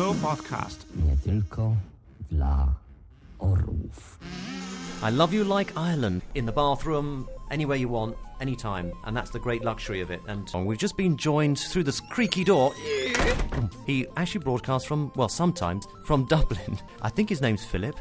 Co-podcast. Nie tylko dla orłów. I love you like Ireland in the bathroom, anywhere you want, anytime, and that's the great luxury of it. And we've just been joined through this creaky door. He actually broadcasts from, well, sometimes from Dublin. I think his name's Philip.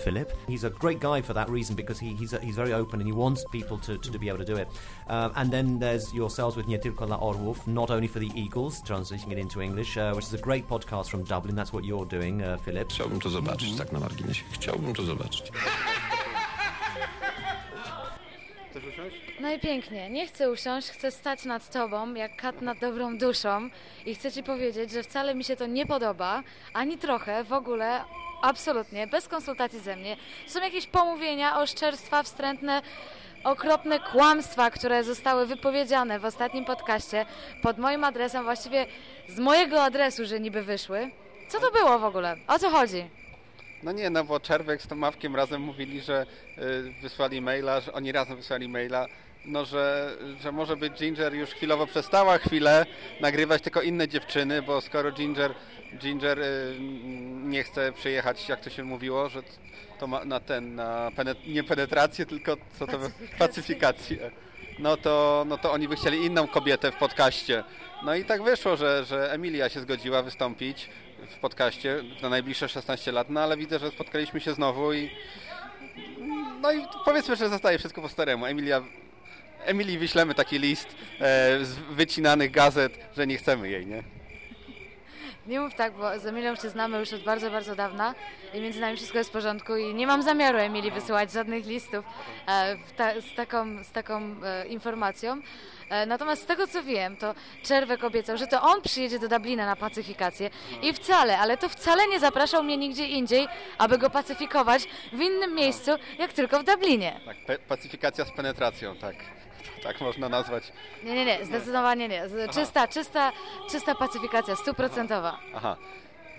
Philip. He's a great guy for that reason because he, he's, he's very open and he wants people to, to, to be able to do it. Um, and then there's yourselves with Nie tylko dla not only for the Eagles, translating it into English, uh, which is a great podcast from Dublin. That's what you're doing, uh, Philip. Chciałbym to zobaczyć, tak na marginesie. Chciałbym to zobaczyć. No i pięknie. Nie chcę usiąść, chcę stać nad tobą, jak kat nad dobrą duszą i chcę ci powiedzieć, że wcale mi się to nie podoba, ani trochę, w ogóle, absolutnie, bez konsultacji ze mnie. Są jakieś pomówienia, oszczerstwa, wstrętne, okropne kłamstwa, które zostały wypowiedziane w ostatnim podcaście pod moim adresem, właściwie z mojego adresu, że niby wyszły. Co to było w ogóle? O co chodzi? No nie, no bo Czerwek z Tomawkiem razem mówili, że y, wysłali maila, że oni razem wysłali maila, no że, że może być Ginger już chwilowo przestała chwilę nagrywać tylko inne dziewczyny, bo skoro Ginger, Ginger y, nie chce przyjechać, jak to się mówiło, że to ma na ten, na penet, nie penetrację, tylko co to Pacyfikację. pacyfikację. No to, no to oni by chcieli inną kobietę w podcaście. No i tak wyszło, że, że Emilia się zgodziła wystąpić w podcaście na najbliższe 16 lat, no ale widzę, że spotkaliśmy się znowu i no i powiedzmy, że zostaje wszystko po staremu. Emilia, Emilii wyślemy taki list e, z wycinanych gazet, że nie chcemy jej, nie? Nie mów tak, bo z Emilią się znamy już od bardzo, bardzo dawna i między nami wszystko jest w porządku i nie mam zamiaru Emilii wysyłać żadnych listów e, ta, z taką, z taką e, informacją. E, natomiast z tego co wiem, to Czerwek obiecał, że to on przyjedzie do Dublina na pacyfikację i wcale, ale to wcale nie zapraszał mnie nigdzie indziej, aby go pacyfikować w innym miejscu, jak tylko w Dublinie. Tak, pacyfikacja z penetracją, tak. Tak można nazwać. Nie, nie, nie, zdecydowanie nie. Czysta, czysta, czysta pacyfikacja, stuprocentowa. Aha.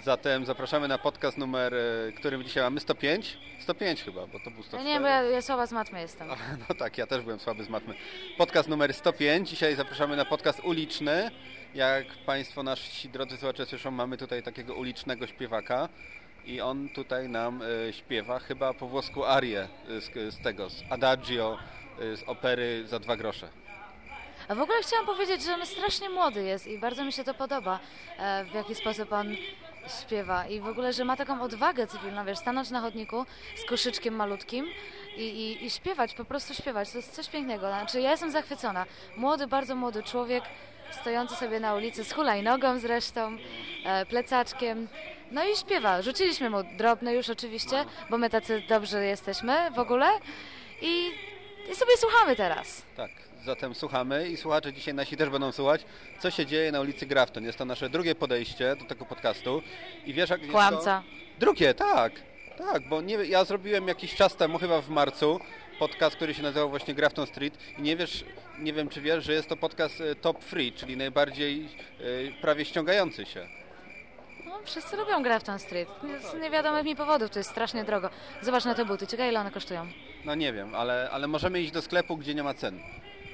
Zatem zapraszamy na podcast numer, e, którym dzisiaj mamy 105? 105 chyba, bo to był Ja 104. nie, bo ja, ja słaba z matmy jestem. No tak, ja też byłem słaby z matmy. Podcast numer 105. Dzisiaj zapraszamy na podcast uliczny. Jak Państwo nasi drodzy słuchacze słyszą, mamy tutaj takiego ulicznego śpiewaka. I on tutaj nam e, śpiewa chyba po włosku arię e, z, z tego, z Adagio, z opery za dwa grosze. A w ogóle chciałam powiedzieć, że on strasznie młody jest i bardzo mi się to podoba, e, w jaki sposób on śpiewa i w ogóle, że ma taką odwagę cywilną, wiesz, stanąć na chodniku z koszyczkiem malutkim i, i, i śpiewać, po prostu śpiewać, to jest coś pięknego. Znaczy ja jestem zachwycona. Młody, bardzo młody człowiek, stojący sobie na ulicy z hulajnogą zresztą, e, plecaczkiem, no i śpiewa. Rzuciliśmy mu drobne już oczywiście, bo my tacy dobrzy jesteśmy w ogóle i, i sobie słuchamy teraz. Tak, zatem słuchamy i słuchacze dzisiaj nasi też będą słuchać, co się dzieje na ulicy Grafton. Jest to nasze drugie podejście do tego podcastu. I wiesz, jak Kłamca. Drugie, tak. Tak, bo nie, ja zrobiłem jakiś czas temu, chyba w marcu, podcast, który się nazywał właśnie Grafton Street i nie wiesz, nie wiem czy wiesz, że jest to podcast e, top free, czyli najbardziej e, prawie ściągający się. No, wszyscy lubią Grafton Street. Z niewiadomych mi powodów, to jest strasznie drogo. Zobacz na te buty, ciekawe ile one kosztują. No nie wiem, ale, ale możemy iść do sklepu, gdzie nie ma cen.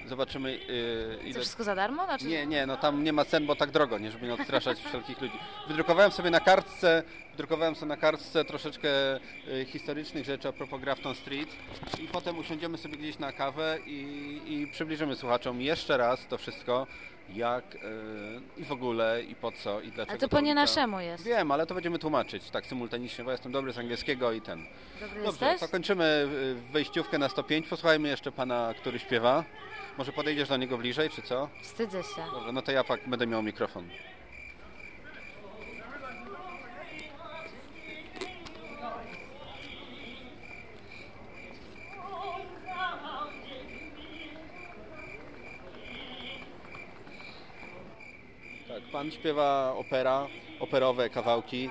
Zobaczymy yy, To ile... wszystko za darmo? Znaczy, Nie, nie, no tam nie ma cen, bo tak drogo, nie, żeby nie odstraszać wszelkich ludzi. Wydrukowałem sobie na kartce, wydrukowałem sobie na kartce troszeczkę y, historycznych rzeczy a propos Grafton Street i potem usiądziemy sobie gdzieś na kawę i, i przybliżymy słuchaczom jeszcze raz to wszystko, jak y, i w ogóle, i po co, i dlaczego. Ale to po nie naszemu jest. Wiem, ale to będziemy tłumaczyć tak symultanicznie, bo jestem dobry z angielskiego i ten. Dobry Dobrze, jesteś? to kończymy y, wejściówkę na 105. Posłuchajmy jeszcze pana, który śpiewa. Może podejdziesz do niego bliżej, czy co? Wstydzę się. Dobrze, no to ja pak będę miał mikrofon. Tak, pan śpiewa opera, operowe kawałki.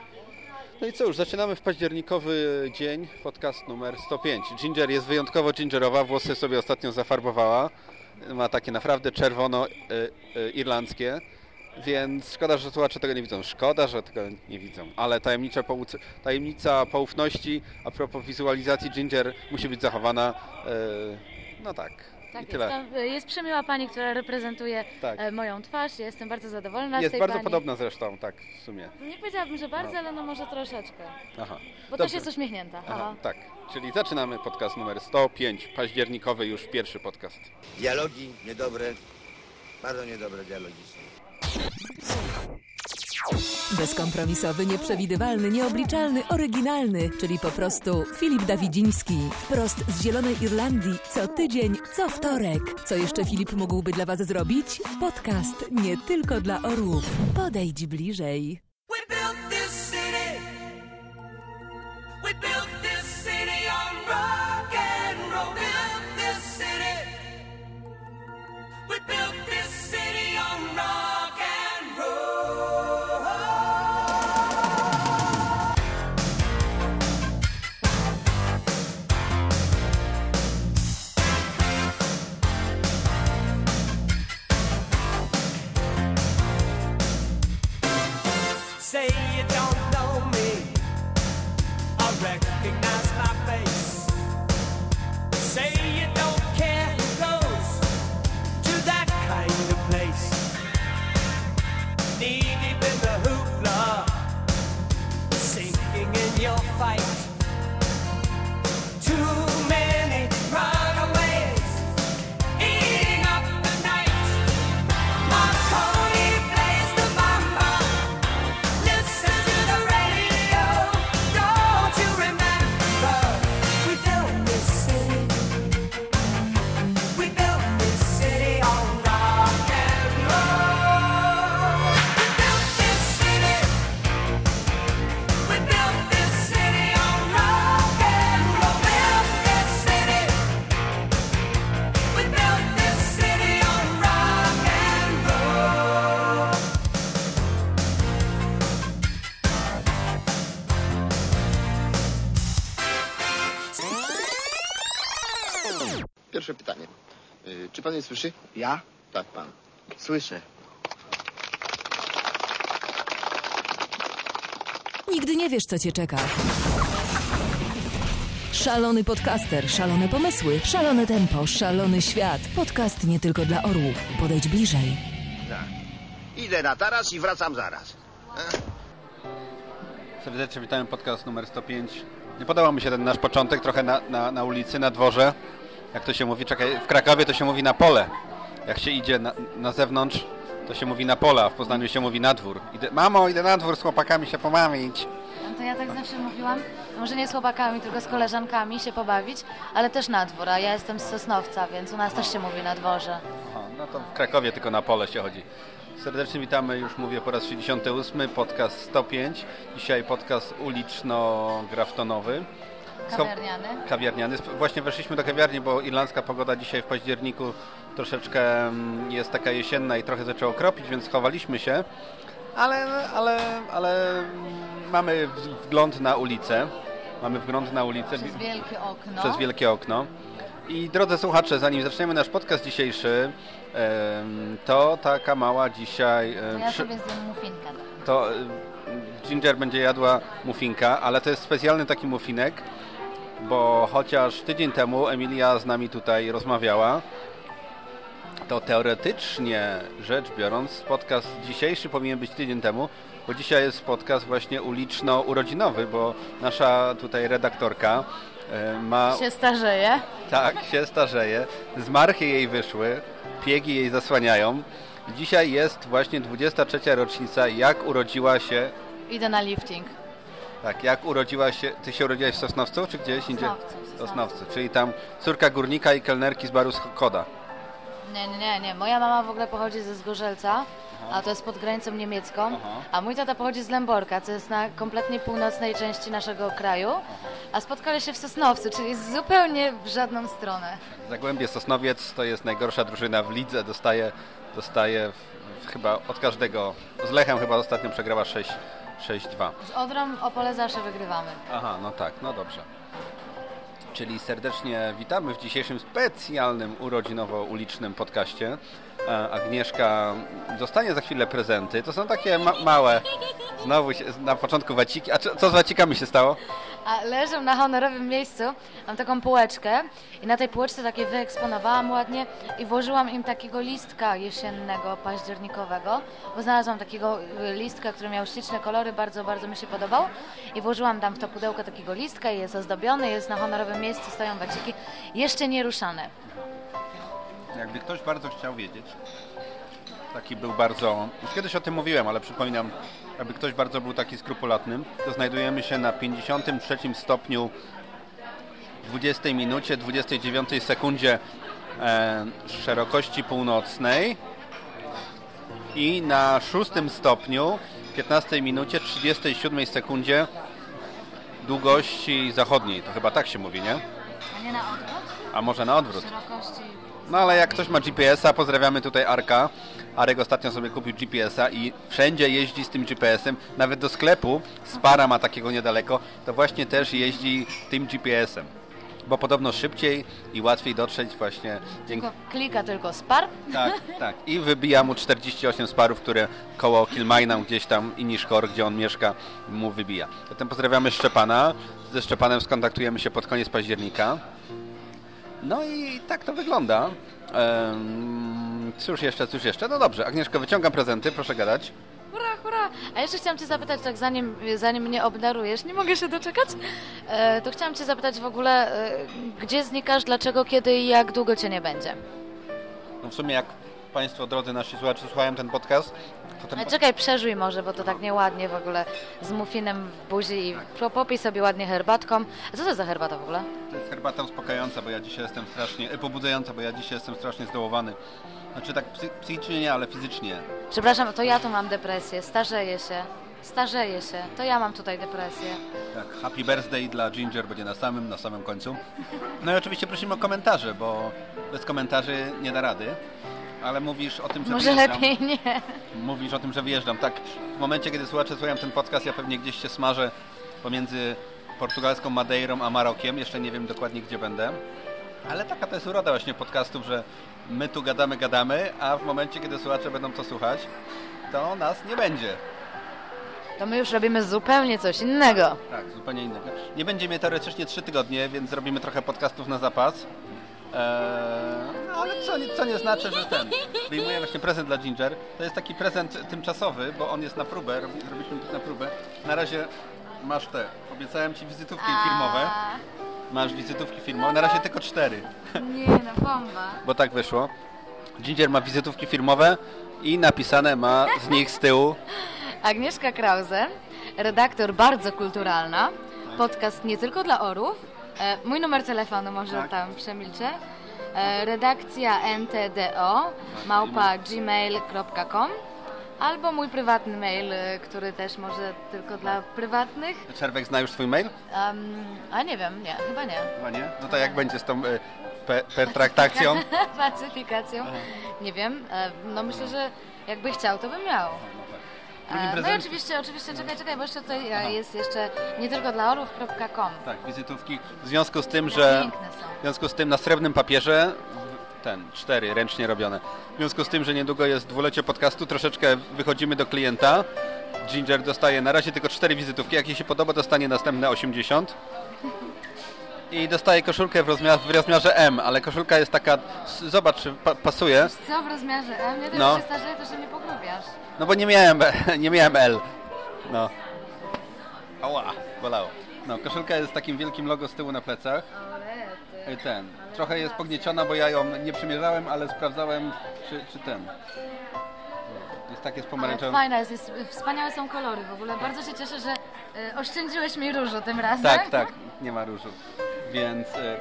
No i co już, zaczynamy w październikowy dzień, podcast numer 105. Ginger jest wyjątkowo gingerowa, włosy sobie ostatnio zafarbowała. Ma takie naprawdę czerwono-irlandzkie. Więc szkoda, że słuchacze tego nie widzą. Szkoda, że tego nie widzą. Ale tajemnicza, tajemnica poufności a propos wizualizacji Ginger musi być zachowana. E, no tak. I Tak jest. tyle. Tam, e, jest przemiła pani, która reprezentuje Tak. e, moją twarz. Ja jestem bardzo zadowolona z Jest tej bardzo pani. podobna zresztą, tak, w sumie. Nie powiedziałabym, że bardzo, No. ale no może troszeczkę. Aha. Bo Dobrze. też jest uśmiechnięta. Aha, Aha. tak. Czyli zaczynamy podcast numer 105, październikowy już pierwszy podcast. Dialogi niedobre, bardzo niedobre dialogi są. Bezkompromisowy, nieprzewidywalny, nieobliczalny, oryginalny, czyli po prostu Filip Dawidziński. Wprost z Zielonej Irlandii, co tydzień, co wtorek. Co jeszcze Filip mógłby dla Was zrobić? Podcast nie tylko dla orłów. Podejdź bliżej. We built say it. Ja? Tak, pan. Słyszę. Nigdy nie wiesz, co Cię czeka. Szalony podcaster, szalone pomysły, szalone tempo, szalony świat. Podcast nie tylko dla orłów. Podejdź bliżej. Tak. Idę na taras i wracam zaraz. Serdecznie witamy podcast numer 105. Nie podobał mi się ten nasz początek, trochę na, na, na ulicy, na dworze. Jak to się mówi, czekaj, w Krakowie to się mówi na pole. Jak się idzie na, na zewnątrz, to się mówi na pola, a w Poznaniu się mówi na dwór. Idę, mamo, idę na dwór z chłopakami się pomamić. No to ja tak zawsze mówiłam, może nie z chłopakami, tylko z koleżankami się pobawić, ale też na dwór, a ja jestem z Sosnowca, więc u nas też się mówi na dworze. Aha, no to w Krakowie tylko na pole się chodzi. Serdecznie witamy, już mówię po raz 68, podcast 105. Dzisiaj podcast uliczno-graftonowy. Kawiarniany. Kawiarniany. Właśnie weszliśmy do kawiarni, bo irlandzka pogoda dzisiaj w październiku troszeczkę mm, jest taka jesienna i trochę zaczęło kropić, więc schowaliśmy się. Ale, ale, ale mm, mamy wgląd na ulicę. Mamy wgląd na ulicę Przez wielkie okno. przez wielkie okno. I drodzy słuchacze, zanim zaczniemy nasz podcast dzisiejszy, to taka mała dzisiaj... Em, ja sobie zjem muffinkę. to em, Ginger będzie jadła muffinka, ale to jest specjalny taki muffinek, bo chociaż tydzień temu Emilia z nami tutaj rozmawiała, to teoretycznie rzecz biorąc, podcast dzisiejszy powinien być tydzień temu, bo dzisiaj jest podcast właśnie uliczno-urodzinowy, bo nasza tutaj redaktorka e, ma... Się starzeje. Tak, się starzeje. Zmarchy jej wyszły, piegi jej zasłaniają. Dzisiaj jest właśnie 23. rocznica, jak urodziła się. Idę na lifting. Tak, jak urodziła się. Ty się urodziłaś w Sosnowcu, czy gdzieś indziej? Sosnowcu. Sosnowcu, czyli tam córka górnika i kelnerki z baru Koda. Nie, nie, nie, nie. Moja mama w ogóle pochodzi ze Zgorzelca, a to jest pod granicą niemiecką, Aha. a mój tata pochodzi z Lęborka, co jest na kompletnie północnej części naszego kraju, a spotkali się w Sosnowcu, czyli zupełnie w żadną stronę. Zagłębie Sosnowiec to jest najgorsza drużyna w lidze. Dostaje, dostaje w, w, chyba od każdego. Z Lechem chyba ostatnio przegrała 6 6-2. Z Odrą Opole zawsze wygrywamy. Aha, no tak, no dobrze. Czyli serdecznie witamy w dzisiejszym specjalnym urodzinowo-ulicznym podcaście. E, Agnieszka dostanie za chwilę prezenty. To są takie ma małe, znowu się, na początku waciki. A co, z wacikami się stało? A na honorowym miejscu. Mam taką półeczkę i na tej półeczce takie wyeksponowałam ładnie i włożyłam im takiego listka jesiennego, październikowego, bo znalazłam takiego y, listka, który miał śliczne kolory, bardzo, bardzo mi się podobał i włożyłam tam w to pudełko takiego listka i jest ozdobiony, jest na honorowym miejscu, stoją waciki, jeszcze nie ruszane. Jakby ktoś bardzo chciał wiedzieć, taki był bardzo, już kiedyś o tym mówiłem, ale przypominam, jakby ktoś bardzo był taki skrupulatny, to znajdujemy się na 53 stopniu 20 minucie, 29 sekundzie e, szerokości północnej i na 6 stopniu 15 minucie, 37 sekundzie długości zachodniej. To chyba tak się mówi, nie? A nie na odwrót? A może na odwrót? Szerokości No ale jak ktoś ma GPS-a, pozdrawiamy tutaj Arka. Arek ostatnio sobie kupił GPS-a i wszędzie jeździ z tym GPS-em. Nawet do sklepu, Spara ma takiego niedaleko, to właśnie też jeździ tym GPS-em. Bo podobno szybciej i łatwiej dotrzeć właśnie dzięki... tylko klika tylko spar. Tak, tak. I wybija mu 48 sparów, które koło Kilmainam gdzieś tam i Niszkor, gdzie on mieszka, mu wybija. Zatem pozdrawiamy Szczepana. Ze Szczepanem skontaktujemy się pod koniec października. No i tak to wygląda. Ehm, cóż jeszcze, cóż jeszcze? No dobrze, Agnieszko, wyciągam prezenty, proszę gadać. Hurra, hurra! A jeszcze chciałam Cię zapytać, tak zanim, zanim mnie obdarujesz, nie mogę się doczekać, e, to chciałam Cię zapytać w ogóle, e, gdzie znikasz, dlaczego, kiedy i jak długo Cię nie będzie? No w sumie jak Państwo, drodzy nasi słuchacze, słuchają ten podcast, Ale czekaj, przeżuj może, bo to tak nieładnie w ogóle, z muffinem w buzi i po- popij sobie ładnie herbatką. A co to za herbata w ogóle? To jest herbata uspokajająca, bo ja dzisiaj jestem strasznie, e, pobudzająca, bo ja dzisiaj jestem strasznie zdołowany. Znaczy tak psy, psychicznie nie, ale fizycznie. Przepraszam, to ja tu mam depresję, starzeję się, starzeję się, to ja mam tutaj depresję. Tak, happy birthday dla Ginger będzie na samym, na samym końcu. No i oczywiście prosimy o komentarze, bo bez komentarzy nie da rady. Ale mówisz o tym, że Może wyjeżdżam. lepiej nie. Mówisz o tym, że wyjeżdżam. Tak, w momencie, kiedy słuchacze słuchają ten podcast, ja pewnie gdzieś się smażę pomiędzy portugalską Madeirą a Marokiem. Jeszcze nie wiem dokładnie, gdzie będę. Ale taka to jest uroda właśnie podcastów, że my tu gadamy, gadamy, a w momencie, kiedy słuchacze będą to słuchać, to nas nie będzie. To my już robimy zupełnie coś innego. Tak, zupełnie innego. Nie będzie mnie teoretycznie trzy tygodnie, więc zrobimy trochę podcastów na zapas. Eee, ale co, nie- co nie znaczy, że ten. Wyjmuję właśnie prezent dla Ginger. To jest taki prezent tymczasowy, bo on jest na próbę. Robi- Robiliśmy na próbę. Na razie masz te. Obiecałem ci wizytówki firmowe. Masz wizytówki firmowe. Na razie tylko cztery, Nie, no bomba. bo tak wyszło. Ginger ma wizytówki firmowe i napisane ma z nich z tyłu Agnieszka Krause, redaktor bardzo kulturalna, podcast nie tylko dla orów. E, mój numer telefonu może Tak. tam przemilczę. E, redakcja ntdo małpa gmail.com albo mój prywatny mail, e, który też może tylko dla prywatnych. Czerwek zna już swój mail? Um, a nie wiem, nie, chyba nie. Chyba nie? No to jak będzie z tą e, pe, pertraktacją? Pacyfikacją. Nie wiem. No myślę, że jakby chciał, to by miał. E, No i oczywiście, oczywiście, czekaj, czekaj, bo jeszcze tutaj e, jest jeszcze nie tylko dla orłów.com. Tak, wizytówki. W związku z tym, że w związku z tym na srebrnym papierze ten, cztery, ręcznie robione. W związku z tym, że niedługo jest dwulecie podcastu, troszeczkę wychodzimy do klienta. Ginger dostaje na razie tylko cztery wizytówki. Jak jej się podoba, dostanie następne 80. I dostaje koszulkę w, rozmiar, w rozmiarze M, ale koszulka jest taka, zobacz, pa, pasuje. Co w rozmiarze M? Ja też No. się starzeję, to się nie pogrubiasz. No bo nie miałem, nie miałem L. No. Ała, bolało. No, koszulka jest z takim wielkim logo z tyłu na plecach. I ten. Trochę jest pognieciona, bo ja ją nie przymierzałem, ale sprawdzałem, czy, czy ten. Jest tak, jest Ale pomarańczowy. fajna jest, jest, wspaniałe są kolory w ogóle. Bardzo się cieszę, że e, oszczędziłeś mi różu tym razem. Tak, tak, nie ma różu. Więc, y,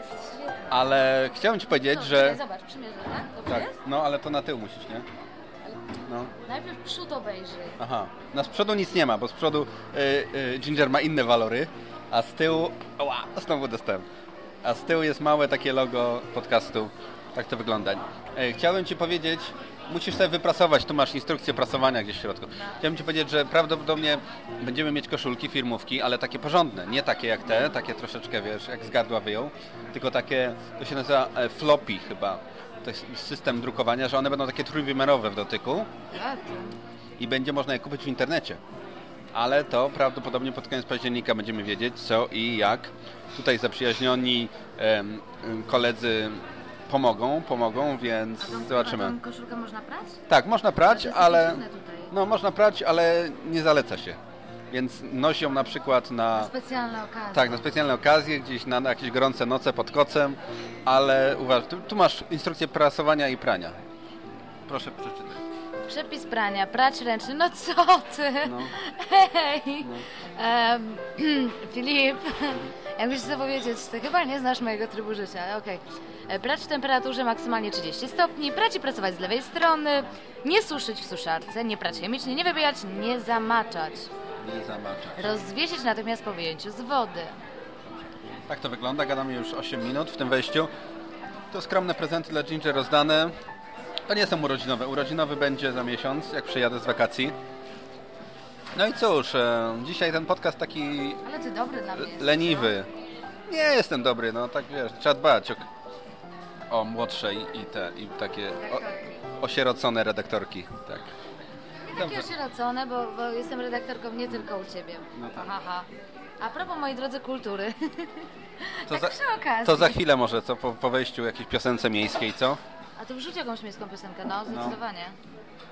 ale chciałem Ci powiedzieć, No, że... czekaj, zobacz, przymierzę, tak? Dobrze Tak, jest? no ale to na tył musisz, nie? No. Najpierw przód obejrzyj. Aha, na z przodu nic nie ma, bo z przodu y, y, Ginger ma inne walory, a z tyłu, ła, znowu dostałem, a z tyłu jest małe takie logo podcastu, tak to wygląda. Y, chciałem Ci powiedzieć, musisz sobie wyprasować, tu masz instrukcję prasowania gdzieś w środku. Chciałem Ci powiedzieć, że prawdopodobnie będziemy mieć koszulki, firmówki, ale takie porządne, nie takie jak te, takie troszeczkę, wiesz, jak z gardła wyjął, tylko takie, to się nazywa e, floppy chyba. System drukowania, że one będą takie trójwymiarowe w dotyku i będzie można je kupić w internecie. Ale to prawdopodobnie pod koniec października będziemy wiedzieć co i jak. Tutaj zaprzyjaźnioni em, koledzy pomogą, pomogą, więc A tą- zobaczymy. A tą koszulkę można prać? Tak, można prać, ale no można prać, ale nie zaleca się. Więc nosi ją na przykład na Specjalna okazja. tak, na specjalne okazje, gdzieś na, na jakieś gorące noce pod kocem, ale uważ, tu, tu masz instrukcję prasowania i prania. Proszę przeczytać. Przepis prania, prać ręcznie. No co ty? No. Hej! Em, Filip, jakbyś chcę powiedzieć, ty chyba nie znasz mojego trybu życia, ale okej. E, Prać w temperaturze maksymalnie 30 stopni, prać i pracować z lewej strony, nie suszyć w suszarce, nie prać chemicznie, nie wybijać, nie zamaczać. Nie zamaczać. Rozwiesić natychmiast po wyjęciu z wody. Tak to wygląda, gadamy już 8 minut w tym wejściu. To skromne prezenty dla Ginger rozdane. To nie są urodzinowe. Urodzinowy będzie za miesiąc, jak przyjadę z wakacji. No i cóż, e, dzisiaj ten podcast taki Ale ty dobry dla mnie jesteś, leniwy. Nie jestem dobry, no tak wiesz, trzeba dbać o, o młodsze i, i te, i takie o, osierocone redaktorki. Tak. No. Takie osierocone, bo, bo jestem redaktorką nie tylko u Ciebie. No tak. Aha. A propos, moi drodzy, kultury. To tak za, to za chwilę może, co po, po wejściu jakiejś piosence miejskiej, co? A to wrzuć jakąś miejską piosenkę, no, zdecydowanie.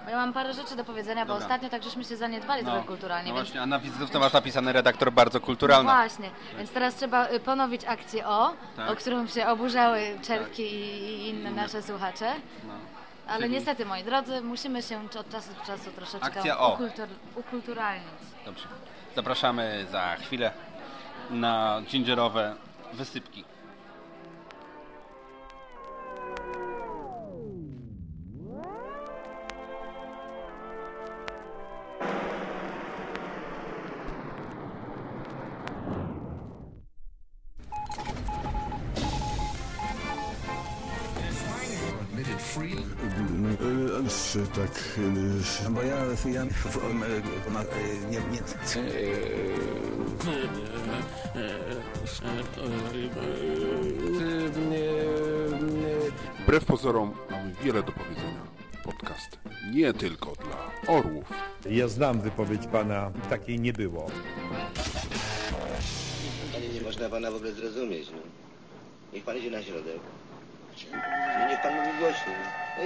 Bo ja mam parę rzeczy do powiedzenia, bo Dobra. ostatnio tak żeśmy się zaniedbali trochę kulturalnie, no więc... właśnie, a na wizytówce masz napisany redaktor bardzo No kulturalna. właśnie, więc teraz trzeba y, ponowić akcję O, Tak. o którą się oburzały czerwki i, i inne nasze słuchacze. No. Ale Czyli- niestety, moi drodzy, musimy się od czasu do czasu troszeczkę Akcja O. ukultur, ukulturalnić. Dobrze. Zapraszamy za chwilę na gingerowe wysypki. Tak, e, Bo ja, ja e, e, nie, nie, Wbrew pozorom mamy wiele do powiedzenia. Podcast nie tylko dla orłów. ja znam wypowiedź pana, takiej nie było. Panie, nie można pana w ogóle zrozumieć, no. Niech pan idzie na środek. No niech pan mówi głośno. No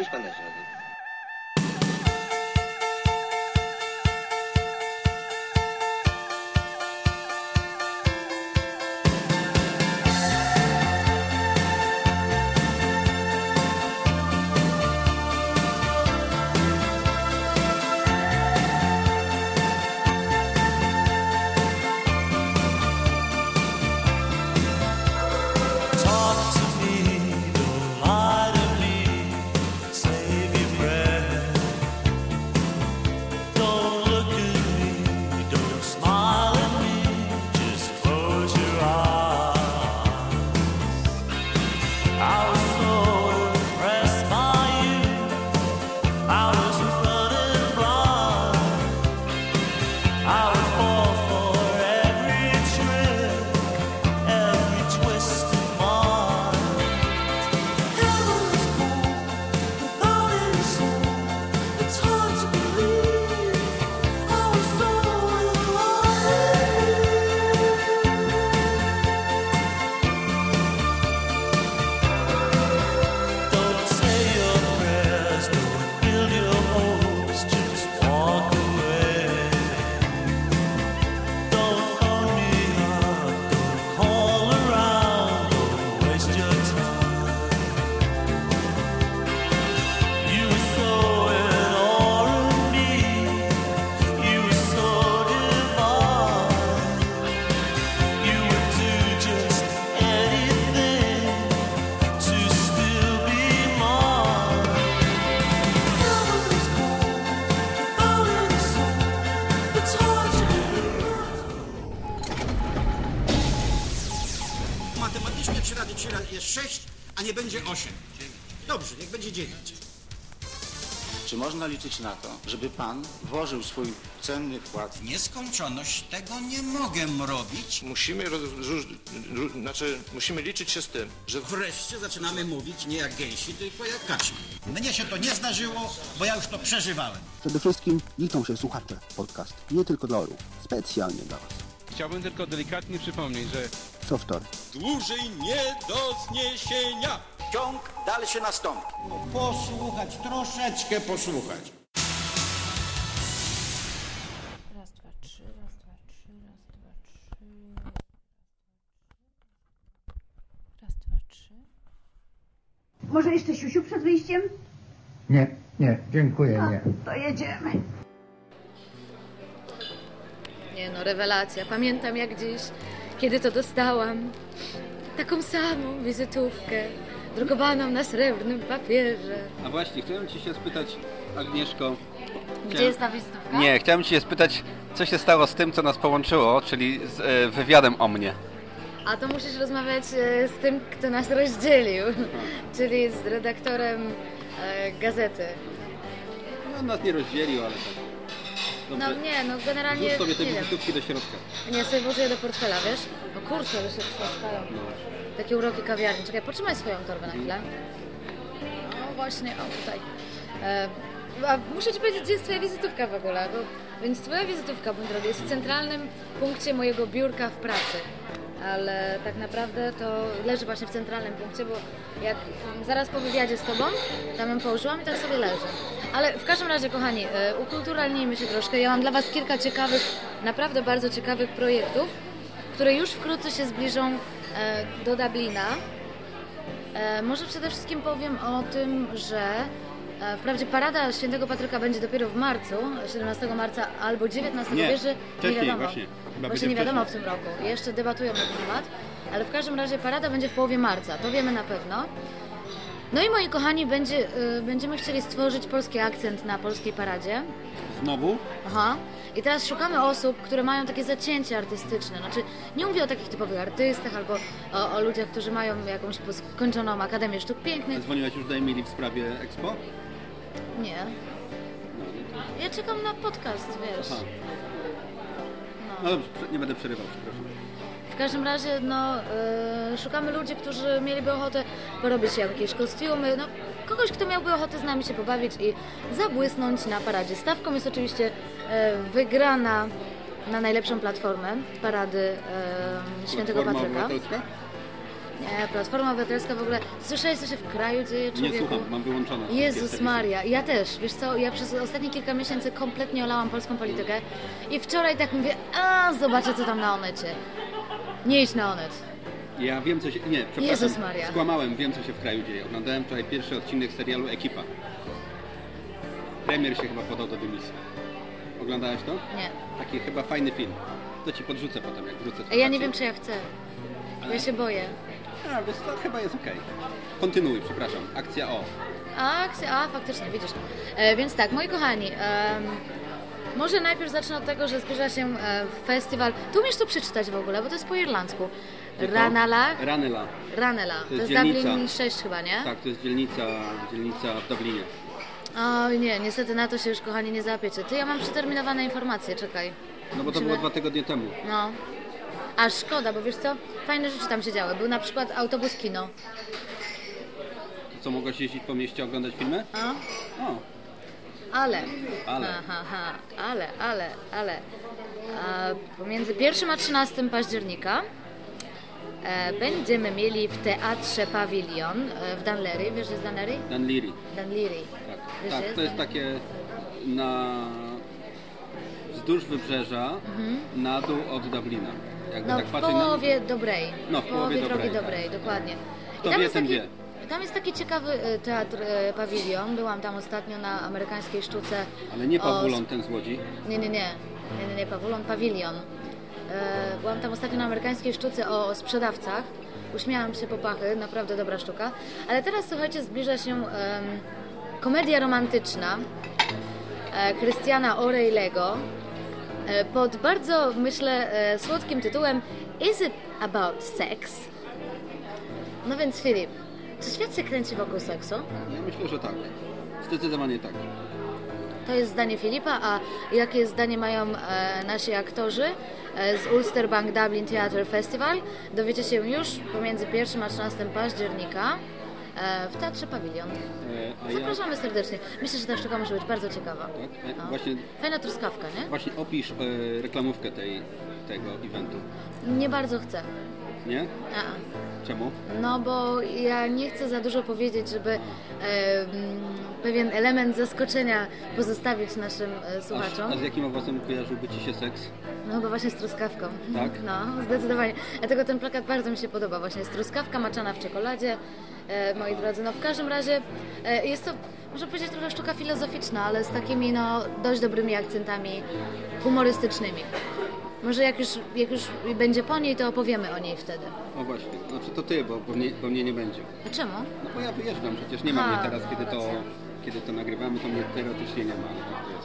liczyć na to, żeby pan włożył swój cenny wkład? Nieskończoność tego nie mogę robić. Musimy, roz, róż, znaczy, musimy liczyć się z tym, że Wreszcie zaczynamy mówić nie jak gęsi, tylko jak kaczy. Mnie się to nie zdarzyło, bo ja już to przeżywałem. Przede wszystkim liczą się słuchacze podcast. Nie tylko dla orłów. Specjalnie dla was. Chciałbym tylko delikatnie przypomnieć, że Softor. Dłużej nie do zniesienia. Ciąg dalszy nastąpi. Posłuchać, troszeczkę posłuchać. Raz, dwa, trzy. Może jeszcze siusiu przed wyjściem? Nie, nie, dziękuję, nie. To jedziemy. Nie no, rewelacja. Pamiętam jak dziś, kiedy to dostałam. Taką samą wizytówkę, drukowaną na srebrnym papierze. A właśnie, chciałem Ci się spytać, Agnieszko. Gdzie jest ta wizytówka? Nie, chciałem Ci się spytać, co się stało z tym, co nas połączyło, czyli z e, wywiadem o mnie. A to musisz rozmawiać e, z tym, kto nas rozdzielił, czyli z redaktorem e, gazety. No, nas nie rozdzielił, ale tak. No Dobrze. nie, no generalnie Wrzuć sobie te nie wiem. wizytówki do środka. Nie, sobie włożę do portfela, wiesz? O kurczę, ale się trzaskają. Takie uroki kawiarni. Czekaj, potrzymaj swoją torbę na chwilę. O właśnie, o tutaj. E, a muszę Ci powiedzieć, gdzie jest Twoja wizytówka w ogóle. Bo, więc Twoja wizytówka, mój drogi, jest w centralnym punkcie mojego biurka w pracy. Ale tak naprawdę to leży właśnie w centralnym punkcie, bo jak zaraz po wywiadzie z Tobą, tam ją położyłam i tak sobie leży. Ale w każdym razie, kochani, e, ukulturalnijmy się troszkę. Ja mam dla Was kilka ciekawych, naprawdę bardzo ciekawych projektów, które już wkrótce się zbliżą e, do Dublina. E, Może przede wszystkim powiem o tym, że wprawdzie parada Świętego Patryka będzie dopiero w marcu, 17 marca albo 19, Nie, wiesz, że nie wiadomo. właśnie. Właśnie nie wiadomo w tym roku. Jeszcze debatują na ten temat, ale w każdym razie parada będzie w połowie marca, to wiemy na pewno. No i moi kochani, będzie, y, będziemy chcieli stworzyć polski akcent na polskiej paradzie. Znowu? Aha. I teraz szukamy osób, które mają takie zacięcie artystyczne. Znaczy, nie mówię o takich typowych artystach albo o, o ludziach, którzy mają jakąś skończoną Akademię Sztuk Pięknych. Dzwoniłaś już do Emilii w sprawie Expo? Nie. Ja czekam na podcast, wiesz. Aha. No dobrze, nie będę przerywał, przepraszam. W każdym razie, no, y, szukamy ludzi, którzy mieliby ochotę porobić jakieś kostiumy, no, kogoś, kto miałby ochotę z nami się pobawić i zabłysnąć na paradzie. Stawką jest oczywiście y, wygrana na najlepszą platformę parady y, Świętego Platforma Patryka. Obywatelska? Nie, Platforma Obywatelska w ogóle... Słyszałeś, co się w kraju dzieje, człowieku? Nie słucham, mam wyłączone. Jezus. Maria, ja też, wiesz co, ja przez ostatnie kilka miesięcy kompletnie olałam polską politykę i wczoraj tak mówię, a zobaczę co tam na Onecie. Nie idź na Onet. Ja wiem, co się... Nie, przepraszam. Jezus Maria. Skłamałem, wiem, co się w kraju dzieje. Oglądałem wczoraj pierwszy odcinek serialu Ekipa. Premier się chyba podał do dymisji. Oglądałeś to? Nie. Taki chyba fajny film. To ci podrzucę potem, jak wrócę. Ja nie wiem, czy ja chcę. Ja się boję. A, wiesz co, chyba jest okej. Kontynuuj, przepraszam. Akcja O. Akcja, a faktycznie, widzisz. E, więc tak, moi kochani, em, może najpierw zacznę od tego, że zbliża się e, festiwal. Tu umiesz to przeczytać w ogóle, bo to jest po irlandzku. Ranala. Ranela. Ranela. To jest, jest Dublin dzielnica. 6 chyba, nie? Tak, to jest dzielnica, dzielnica w Dublinie. O nie, niestety na to się już, kochani, nie zapiecie. Ty, ja mam przeterminowane informacje, czekaj. No bo to Musimy- było dwa tygodnie temu. No. A szkoda, bo wiesz co? Fajne rzeczy tam się działy. Był na przykład autobus kino. To co, mogłaś jeździć po mieście, oglądać filmy? A? O, Ale. Ale. Ha, ha, ha. Ale, ale, ale. A pomiędzy 1 a 13 października e, będziemy mieli w Teatrze Pawilion e, w Dunleary. Wiesz, że jest Dunleary? Dunleary. Dunleary. Tak, Wiesz, tak to jest Dun- takie na wzdłuż wybrzeża Mhm. na dół od Dublina. Jakby No, tak w patrzeć połowie dobrej. No, w połowie drogi dobrej, dobrej, dokładnie. Kto I tam wie, jest taki, wie. Tam jest taki ciekawy e, teatr e, Pawilion. Byłam tam ostatnio na amerykańskiej sztuce. Ale nie o Pawulon ten z Łodzi. Nie, nie, nie. Nie, nie, nie, Pawulon, Pawilion. E, byłam tam ostatnio na amerykańskiej sztuce o sprzedawcach. Uśmiałam się po pachy, naprawdę dobra sztuka. Ale teraz, słuchajcie, zbliża się komedia romantyczna e, Christiana O'Reilly'ego pod bardzo, myślę, e, słodkim tytułem Is it about sex? No więc Filip, czy świat się kręci wokół seksu? Ja myślę, że tak. Zdecydowanie tak. To jest zdanie Filipa, a jakie zdanie mają e, nasi aktorzy e, z Ulster Bank Dublin Theatre Festival dowiecie się już pomiędzy 1 a 13 października e, w Teatrze Pawilion. E, Zapraszamy serdecznie. Myślę, że ta sztuka może być bardzo ciekawa. Tak? E, No. Właśnie, Fajna truskawka, nie? właśnie opisz e, reklamówkę tej, tego eventu. Nie bardzo chcę. Nie? A. Czemu? No bo ja nie chcę za dużo powiedzieć, żeby e, mm, pewien element zaskoczenia pozostawić naszym e, A, słuchaczom. a z jakim owocem kojarzyłby Ci się seks? No chyba właśnie z truskawką. Tak? No, zdecydowanie. Dlatego ten plakat bardzo mi się podoba. Właśnie jest truskawka maczana w czekoladzie. E, moi drodzy, no w każdym razie e, jest to, można powiedzieć, trochę sztuka filozoficzna, ale z takimi no dość dobrymi akcentami humorystycznymi. Może jak już, jak już będzie po niej, to opowiemy o niej wtedy. O właśnie, znaczy to Ty, bo po mnie, mnie nie będzie. A czemu? No bo ja wyjeżdżam, przecież nie ma mnie teraz, kiedy to, kiedy to nagrywamy, to mnie teoretycznie nie ma.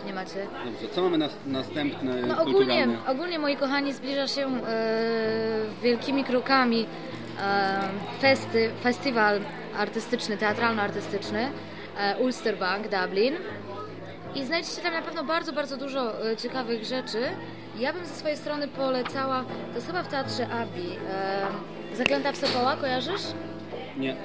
Nie macie? Dobrze, co mamy nas, następne No ogólnie, kulturalne? ogólnie moi kochani, zbliża się e, wielkimi krokami festy, festiwal artystyczny, teatralno-artystyczny e, Ulster Bank Dublin i znajdziecie tam na pewno bardzo, bardzo dużo e, ciekawych rzeczy. Ja bym ze swojej strony polecała, to jest chyba w Teatrze Abi, e, Zaklęta w Sokoła, kojarzysz? Nie.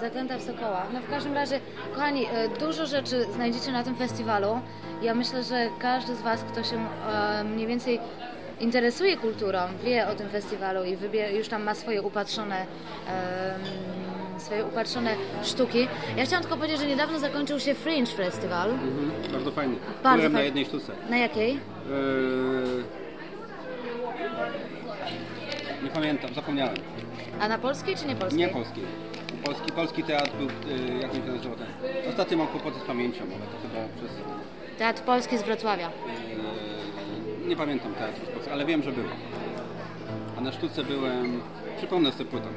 Zaklęta w Sokołach. No w każdym razie, kochani, e, dużo rzeczy znajdziecie na tym festiwalu. Ja myślę, że każdy z Was, kto się mniej więcej interesuje kulturą, wie o tym festiwalu i już tam ma swoje upatrzone swoje upatrzone sztuki. Ja chciałam tylko powiedzieć, że niedawno zakończył się Fringe Festival. Mhm, bardzo fajny. Bardzo Byłem na jednej sztuce. Na jakiej? Eee, nie pamiętam, zapomniałem. A na polskiej czy nie polskiej? Nie polski. Polski, polski teatr był, e, jak mi się nazywa ten? Ostatnio mam kłopoty z pamięcią, ale to chyba przez... Teatr Polski z Wrocławia. e, nie pamiętam Polsce, ale wiem, że był. A na sztuce byłem... Przypomnę sobie płytą.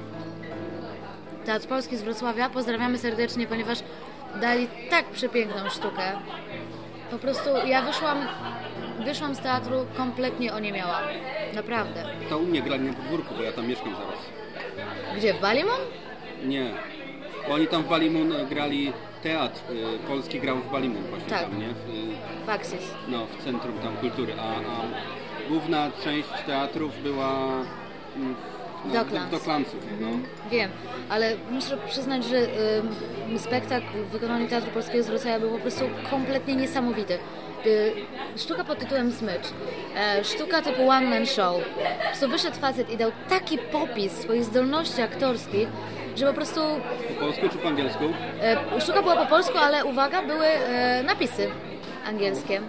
Teatr Polski z Wrocławia. Pozdrawiamy serdecznie, ponieważ dali tak przepiękną sztukę. Po prostu ja wyszłam, wyszłam z teatru kompletnie oniemiała. Naprawdę. To u mnie grali na podwórku, bo ja tam mieszkam zaraz. Gdzie? W Balimon? Nie. Bo oni tam w Balimun e, grali teatr. e, Polski grał w Balimun właśnie Tak. tam, nie? W, W Axis. no, w centrum tam kultury, a, a główna część teatrów była mm, w, no, Docklands. w Docklandsu, no. Wiem, ale muszę przyznać, że ym, spektakl w wykonaniu Teatru Polskiego z Wrocławia był po prostu kompletnie niesamowity. Y, sztuka pod tytułem Smycz. E, sztuka typu one man show. Po wyszedł facet i dał taki popis swoich zdolności aktorskich, że po prostu Po polsku czy po angielsku? E, Sztuka była po polsku, ale uwaga, były e, napisy angielskie.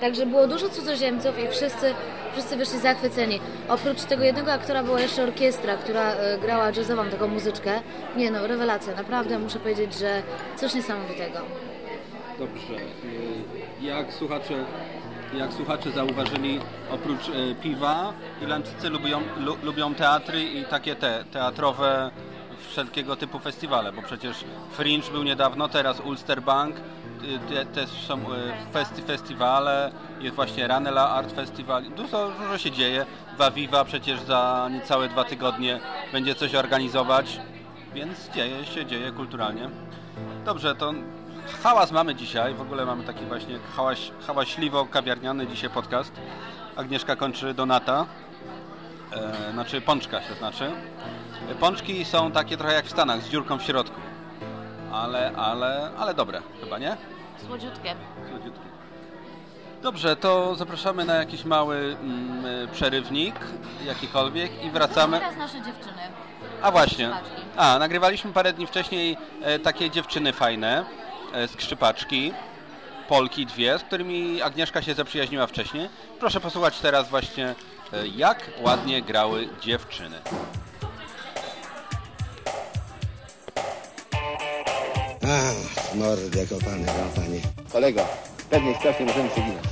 Także było dużo cudzoziemców i wszyscy, wszyscy wyszli zachwyceni. Oprócz tego jednego aktora była jeszcze orkiestra, która e, grała jazzową taką muzyczkę. Nie no, rewelacja, naprawdę muszę powiedzieć, że coś niesamowitego. Dobrze. Jak słuchacze, jak słuchacze zauważyli, oprócz piwa, Irlandczycy lubią, lu, lubią teatry i takie te, teatrowe wszelkiego typu festiwale, bo przecież Fringe był niedawno, teraz Ulster Bank, y, te, też są y, festi, festiwale, jest właśnie Ranela Art Festival, dużo, dużo się dzieje. Waviva przecież za niecałe dwa tygodnie będzie coś organizować, więc dzieje się, dzieje kulturalnie. Dobrze, to hałas mamy dzisiaj. W ogóle mamy taki właśnie hałaś, hałaśliwo-kawiarniany dzisiaj podcast. Agnieszka kończy Donata. E, znaczy pączka się znaczy. Pączki są takie trochę jak w Stanach, z dziurką w środku. Ale, ale, ale dobre chyba, nie? Słodziutkie. Słodziutkie. Dobrze, to zapraszamy na jakiś mały mm, przerywnik, jakikolwiek i wracamy. Teraz nasze dziewczyny. A właśnie. A, nagrywaliśmy parę dni wcześniej e, takie dziewczyny fajne, e, skrzypaczki, Polki dwie, z którymi Agnieszka się zaprzyjaźniła wcześniej. Proszę posłuchać teraz właśnie, e, jak ładnie grały dziewczyny. Ach, mordę kopane, kopanie. Kolego, w pewnej sprawie możemy się ginać.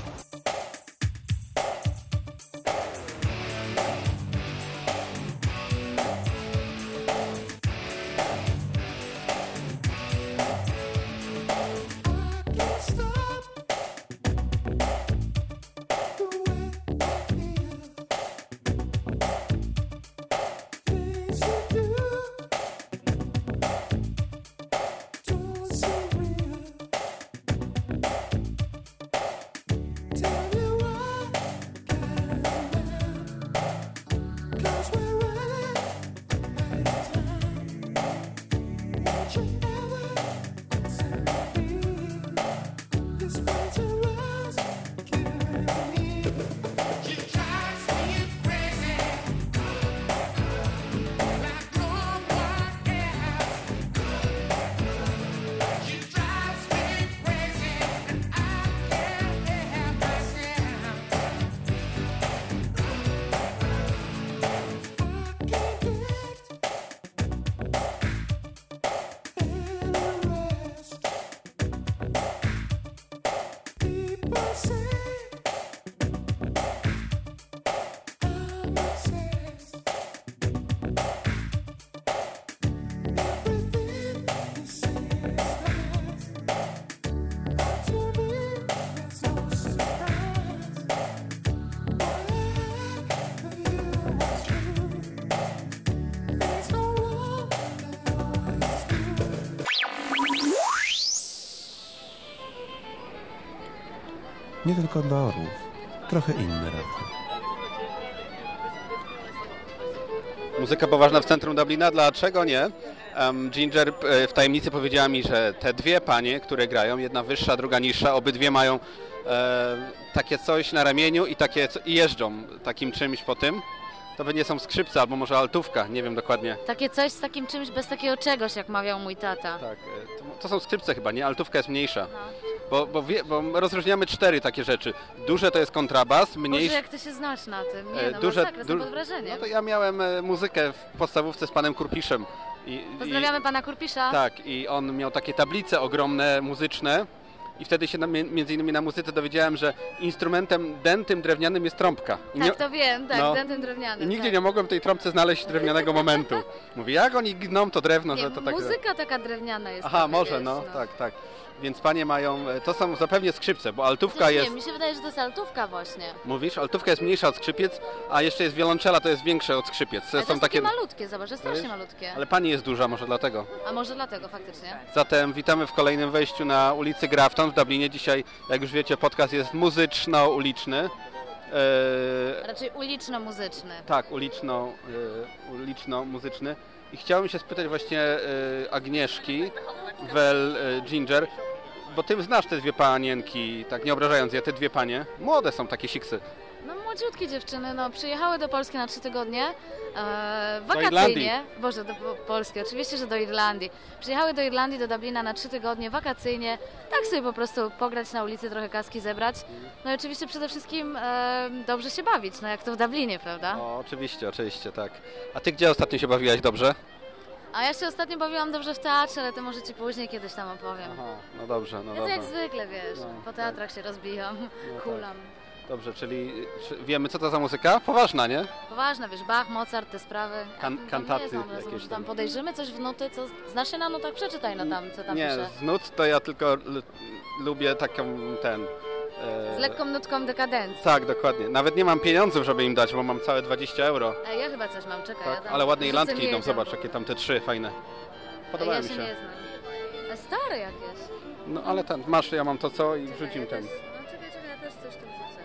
Nie tylko dla orłów. Trochę inny raczej. Muzyka poważna w centrum Dublina, dlaczego nie? Em, Ginger e, w tajemnicy powiedziała mi, że te dwie panie, które grają, jedna wyższa, druga niższa, obydwie mają e, takie coś na ramieniu i, takie, i jeżdżą takim czymś po tym. To pewnie są skrzypce albo może altówka, nie wiem dokładnie. Takie coś z takim czymś bez takiego czegoś, jak mawiał mój tata. Tak, e, to, to są skrzypce chyba, nie? Altówka jest mniejsza. Bo, bo, wie, bo rozróżniamy cztery takie rzeczy. Duże to jest kontrabas, Boże, mniejsze... jak ty się znasz na tym. Nie, E, no duże- masakra, du- pod wrażeniem. No to ja miałem e, muzykę w podstawówce z panem Kurpiszem. I, i, Pozdrawiamy pana Kurpisza. Tak, i on miał takie tablice ogromne, muzyczne. I wtedy się na, mi- między innymi na muzyce dowiedziałem, że instrumentem dętym drewnianym jest trąbka. I Tak, to wiem, tak, no. dętem I drewnianym. nigdzie tak. nie mogłem w tej trąbce znaleźć drewnianego momentu. Mówię, jak oni gną to drewno, Nie, że to tak... muzyka taka drewniana jest. Aha, może, wiesz, no, tak, tak. Więc panie mają, e, to są zapewnie skrzypce, bo altówka jest... Nie, mi się wydaje, że to jest altówka właśnie. Mówisz, altówka jest mniejsza od skrzypiec, a jeszcze jest wiolonczela, to jest większe od skrzypiec. To to są takie malutkie, zobacz, jest strasznie malutkie. Ale pani jest duża, może dlatego. A może dlatego faktycznie? Zatem witamy w kolejnym wejściu na ulicy Grafton w Dublinie. Dzisiaj, jak już wiecie, podcast jest muzyczno-uliczny. E, Raczej uliczno-muzyczny. tak, uliczno, e, uliczno-muzyczny. I chciałem się spytać właśnie Agnieszki, Wel e, Ginger, bo ty znasz te dwie panienki, tak nie obrażając je, te dwie panie. Młode są takie siksy. No młodziutkie dziewczyny, no przyjechały do Polski na trzy tygodnie, e, wakacyjnie, Boże, do Po- Polski, oczywiście, że do Irlandii. Przyjechały do Irlandii, do Dublina na trzy tygodnie, wakacyjnie, tak sobie po prostu pograć na ulicy, trochę kaski zebrać. No i oczywiście przede wszystkim e, dobrze się bawić, no jak to w Dublinie, prawda? O, oczywiście, oczywiście, tak. A ty gdzie ostatnio się bawiłaś dobrze? A ja się ostatnio bawiłam dobrze w teatrze, ale to może Ci później kiedyś tam opowiem. No dobrze, no Ja to dobrze. jak zwykle, wiesz, No, po teatrach się rozbijam, tak. hulam. Dobrze, czyli czy wiemy co to za muzyka? Poważna, nie? Poważne, wiesz, Bach, Mozart, te sprawy. Kan- tam kantaty jakieś może tam. tam podejrzymy coś w nuty, co znasz się na nutach, przeczytaj no tam, co tam Nie, pisze. z nut to ja tylko lubię taką ten... e, Z lekką nutką dekadencji. Tak, dokładnie. Nawet nie mam pieniędzy, żeby im dać, bo mam całe 20 euro. Ej, ja chyba coś mam, czekaj. ja Tak, tam ale ładne rzucę irlandzkie idą, zobacz, jakie tam te trzy fajne. Podobają ja mi się nie znam. A stare jakieś. No ale ten, masz, ja mam to co i wrzucim ten. No czekaj, czekaj, ja też coś tu wrzucę.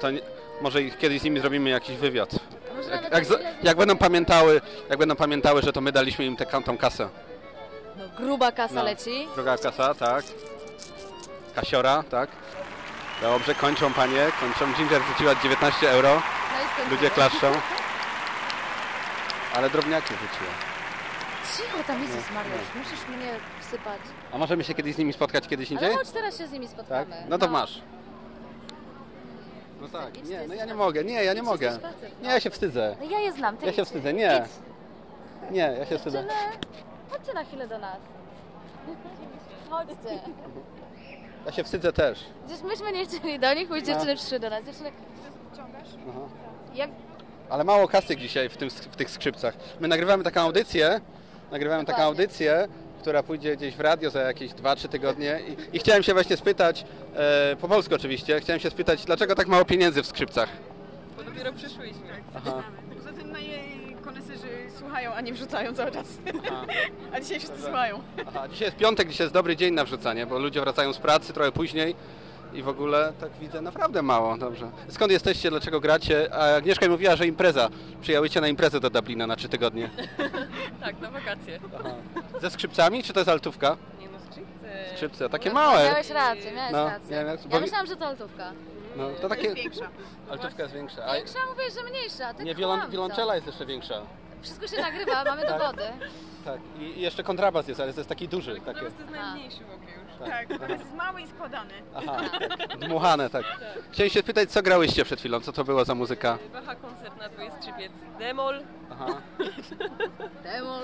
To nie, może kiedyś z nimi zrobimy jakiś wywiad. może Jak, jak, jak będą pamiętały, jak będą pamiętały, że to my daliśmy im tę tą kasę. No, gruba kasa No. leci. Druga kasa, tak. Kasiora, tak. Dobrze, kończą panie, kończą. Ginger wrzuciła 19 euro. No. Ludzie klaszczą. Ale drobniaki wrzuciła. Cicho tam, Jezus No, Maria, musisz mnie wsypać. A możemy się kiedyś z nimi spotkać kiedyś indziej? Ale chodź teraz się z nimi Tak? spotkamy. No to masz. No tak, nie, no ja nie mogę, nie, ja nie mogę. Nie, ja się wstydzę. No ja je znam, ty Ja się idź. wstydzę, nie. Nie, ja się wstydzę. Dziewczyny, chodźcie na chwilę do nas. Chodźcie. Ja się wstydzę też. Gdzieś myśmy nie chcieli do nich, bo No. dziewczyny przyszły do nas. Dziewczyny, Aha. jak... Ale mało kasy dzisiaj w, tym, w tych skrzypcach. My nagrywamy taką audycję, nagrywamy taką audycję, która pójdzie gdzieś w radio za jakieś 2-3 tygodnie i, i chciałem się właśnie spytać, e, po polsku oczywiście, chciałem się spytać, dlaczego tak mało pieniędzy w skrzypcach? Bo dopiero przyszłyśmy. Aha. Poza tym na jej koneserzy słuchają, a nie wrzucają cały czas. Aha. A dzisiaj wszyscy słuchają. Aha, dzisiaj jest piątek, dzisiaj jest dobry dzień na wrzucanie, bo ludzie wracają z pracy trochę później i w ogóle tak widzę naprawdę mało. Dobrze. Skąd jesteście, dlaczego gracie? A Agnieszka mi mówiła, że impreza. Przyjałyście na imprezę do Dublina na 3 tygodnie. tak, na wakacje. Ze skrzypcami, czy to jest altówka? Nie no, skrzypce. Skrzypce, takie małe. Miałeś rację, miałeś No, rację. Ja myślałam, że to altówka. No, to takie... większa. Altówka jest większa. A Większa, mówisz, że mniejsza. Ty nie, wiolon, wiolonczela jest jeszcze większa. Wszystko się nagrywa, mamy Tak. dowody. Tak. I jeszcze kontrabas jest, ale to jest taki duży. Takie. To jest najmniejszy w ogóle już. Tak. Tak, to jest mały i składany. Aha, dmuchane, tak. Chciałem się spytać, co grałyście przed chwilą? Co to było za muzyka? Bacha koncert na dwoje skrzypiec. Demol. Aha. Demol.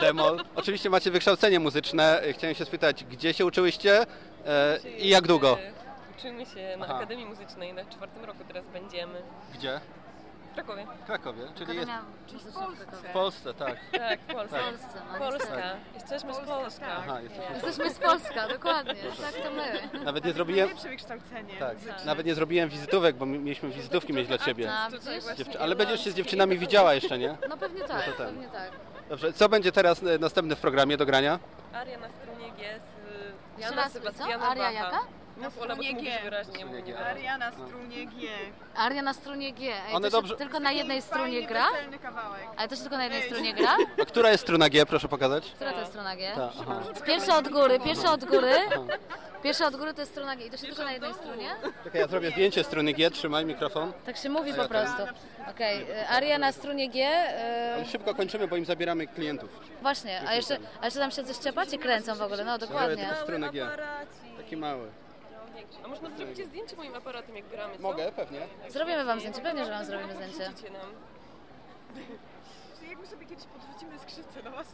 Demol. Oczywiście macie wykształcenie muzyczne. Chciałem się spytać, gdzie się uczyłyście e, i jak długo? Uczymy się na Aha. Akademii Muzycznej, na czwartym roku teraz będziemy. Gdzie? W Krakowie. W Krakowie, czyli jest Muzyczna w Krakowie. w Polsce, tak. Tak, w Polsce. Tak. Polsce, no Polska. niestety. Jesteśmy z Polska. Aha, jesteśmy z Jesteśmy z Polska, dokładnie. Tak to my. Nawet nie zrobiłem... Wykształcenie. Tak, muzyczne. nawet nie zrobiłem wizytówek, bo mi- mieliśmy wizytówki mieć dla Ciebie. A, Dziewczy- ale będziesz się z dziewczynami widziała jeszcze, nie? No pewnie tak, No to ten. pewnie tak. Dobrze, co będzie teraz e, następny w programie do grania? Aria na stronie G z y, Jana? Sebastiana Aria Bacha. jaka? Na strunie G. Aria na strunie G. Aria na strunie G. Ej, One to dobrze- tylko na jednej strunie Fajnie gra? kawałek. Ale to się tylko na jednej strunie gra? A która jest struna G, proszę pokazać? Która to jest struna G? Ta, aha. Pierwsza od góry, pierwsza od góry. Pierwsza od góry to jest struna G. I to się tylko na jednej strunie? Czekaj, ja zrobię zdjęcie struny G, trzymaj mikrofon. Tak się mówi po prostu. Okej, y, aria na strunie G. y, Ale szybko kończymy, bo im zabieramy klientów. Właśnie, a jeszcze, a jeszcze tam się coś czepacie kręcą w ogóle, no Zrobię dokładnie. tylko strunę G. Taki mały. A można zrobić zdjęcie moim aparatem, jak gramy, co? Mogę, pewnie. Zrobimy wam zdjęcie, pewnie, że wam zrobimy zdjęcie. Nam. Jak my sobie kiedyś podrzucimy skrzydce do was.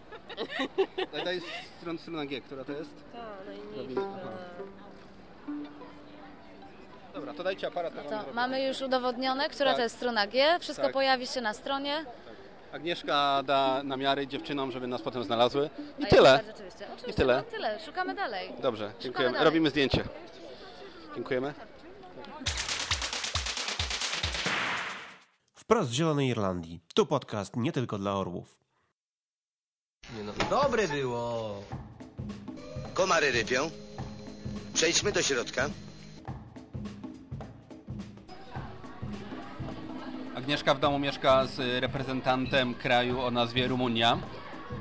Daj, daj stron, strona G, która to jest? Ta, najmniejsza. Aha. Dobra, to dajcie aparat. ja wam To mamy już udowodnione, która Tak. to jest struna G. Wszystko Tak. pojawi się na stronie. Agnieszka da namiary dziewczynom, żeby nas potem znalazły. I A ja tyle. tak, Rzeczywiście. Oczywiście, I tyle. No, tyle. Szukamy dalej. Dobrze, dziękujemy. dalej. Robimy zdjęcie. Dziękujemy. Wprost z Zielonej Irlandii. Tu podcast nie tylko dla orłów. Nie no, dobre było. Komary rypią. Przejdźmy do środka. Agnieszka w domu mieszka z reprezentantem kraju o nazwie Rumunia.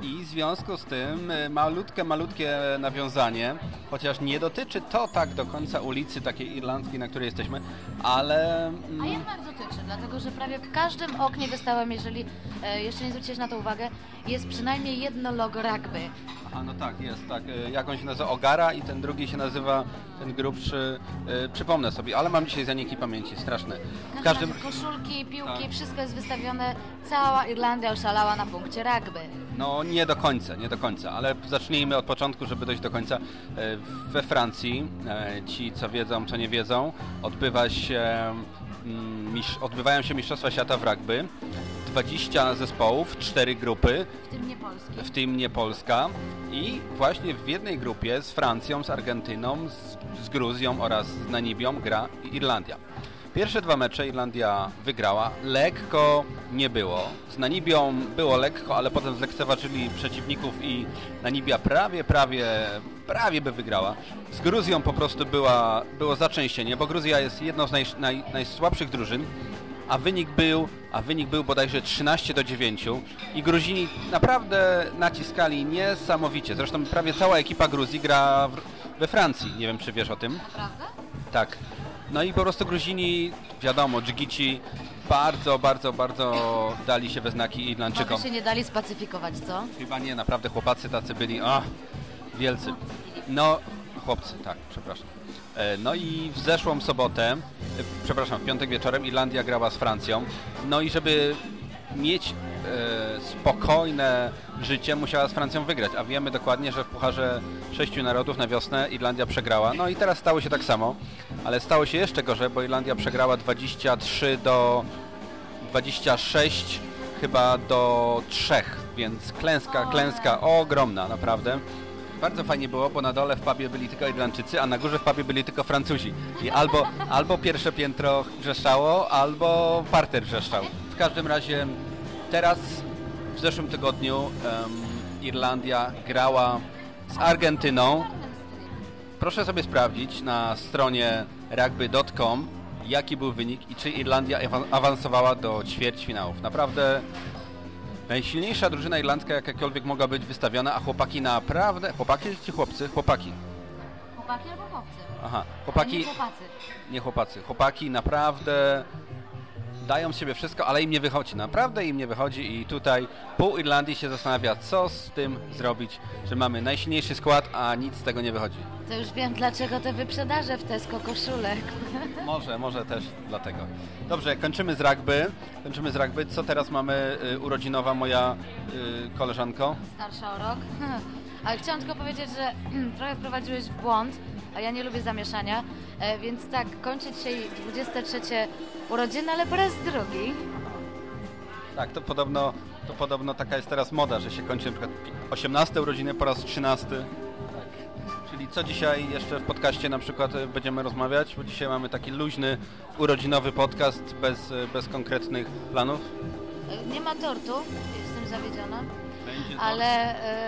I w związku z tym y, malutkie, malutkie nawiązanie, chociaż nie dotyczy to tak do końca ulicy takiej irlandzkiej, na której jesteśmy, ale... mm, A jednak dotyczy, dlatego że prawie w każdym oknie wystałem, jeżeli e, jeszcze nie zwróciłeś na to uwagę, jest przynajmniej jedno logo rugby. A no tak, jest, tak. Y, Jak on się nazywa? Ogara i ten drugi się nazywa, ten grubszy, y, przypomnę sobie, ale mam dzisiaj zaniki pamięci, straszne. W każdym... Koszulki, piłki, Tak. wszystko jest wystawione. Cała Irlandia oszalała na punkcie rugby. No nie do końca, nie do końca, ale zacznijmy od początku, żeby dojść do końca. E, We Francji, e, ci co wiedzą, co nie wiedzą, odbywa się, mm, odbywają się Mistrzostwa Świata w rugby. 20 zespołów, 4 grupy, W tym nie Polski. w tym nie Polska. I właśnie w jednej grupie z Francją, z Argentyną, z, z Gruzją oraz z Namibią gra Irlandia. Pierwsze dwa mecze Irlandia wygrała. Lekko nie było. Z Namibią było lekko, ale potem zlekceważyli przeciwników i Namibia prawie, prawie, prawie by wygrała. Z Gruzją po prostu była, było zaczęścienie, bo Gruzja jest jedną z naj, naj, najsłabszych drużyn a wynik był, a wynik był bodajże 13 do 9 i Gruzini naprawdę naciskali niesamowicie. Zresztą prawie cała ekipa Gruzji gra w, we Francji. Nie wiem, czy wiesz o tym. Prawda? Tak. No i po prostu Gruzini, wiadomo, dżigici bardzo, bardzo, bardzo dali się we znaki Irlandczykom. Może się nie dali spacyfikować, co? Chyba nie, naprawdę chłopacy tacy byli, a wielcy. No, chłopcy, tak, przepraszam. E, No i w zeszłą sobotę, przepraszam, w piątek wieczorem Irlandia grała z Francją. No i żeby mieć e, spokojne życie, musiała z Francją wygrać. A wiemy dokładnie, że w Pucharze Sześciu Narodów na wiosnę Irlandia przegrała. No i teraz stało się tak samo, ale stało się jeszcze gorzej, bo Irlandia przegrała 23 do 26 chyba do 3, więc klęska, klęska ogromna naprawdę. Bardzo fajnie było, bo na dole w pubie byli tylko Irlandczycy, a na górze w pubie byli tylko Francuzi. I albo, albo pierwsze piętro wrzeszczało, albo parter wrzeszczał. W każdym razie teraz, w zeszłym tygodniu em, Irlandia grała z Argentyną. Proszę sobie sprawdzić na stronie rugby.com jaki był wynik i czy Irlandia awa- awansowała do ćwierćfinałów. Naprawdę najsilniejsza drużyna irlandzka jakakolwiek mogła być wystawiona, a chłopaki naprawdę... Chłopaki czy chłopcy? Chłopaki. Chłopaki albo chłopcy? Aha, A chłopaki... nie chłopacy. Nie chłopacy. Chłopaki naprawdę dają z siebie wszystko, ale im nie wychodzi. Naprawdę im nie wychodzi i tutaj pół Irlandii się zastanawia, co z tym zrobić, że mamy najsilniejszy skład, a nic z tego nie wychodzi. To już wiem, dlaczego te wyprzedaże w Tesco koszulek. Może, może też dlatego. Dobrze, kończymy z rugby. Kończymy z rugby. Co teraz mamy y, urodzinowa moja y, koleżanko? Starsza o rok. Ale chciałam tylko powiedzieć, że trochę wprowadziłeś w błąd, a ja nie lubię zamieszania, e, więc tak, kończy dzisiaj 23 urodziny, ale po raz drugi. Tak, to podobno, to podobno taka jest teraz moda, że się kończy na przykład 18 urodziny po raz 13. Czyli co dzisiaj jeszcze w podcaście na przykład będziemy rozmawiać? Bo dzisiaj mamy taki luźny, urodzinowy podcast bez, bez konkretnych planów. E, Nie ma tortu, jestem zawiedziona. Ale,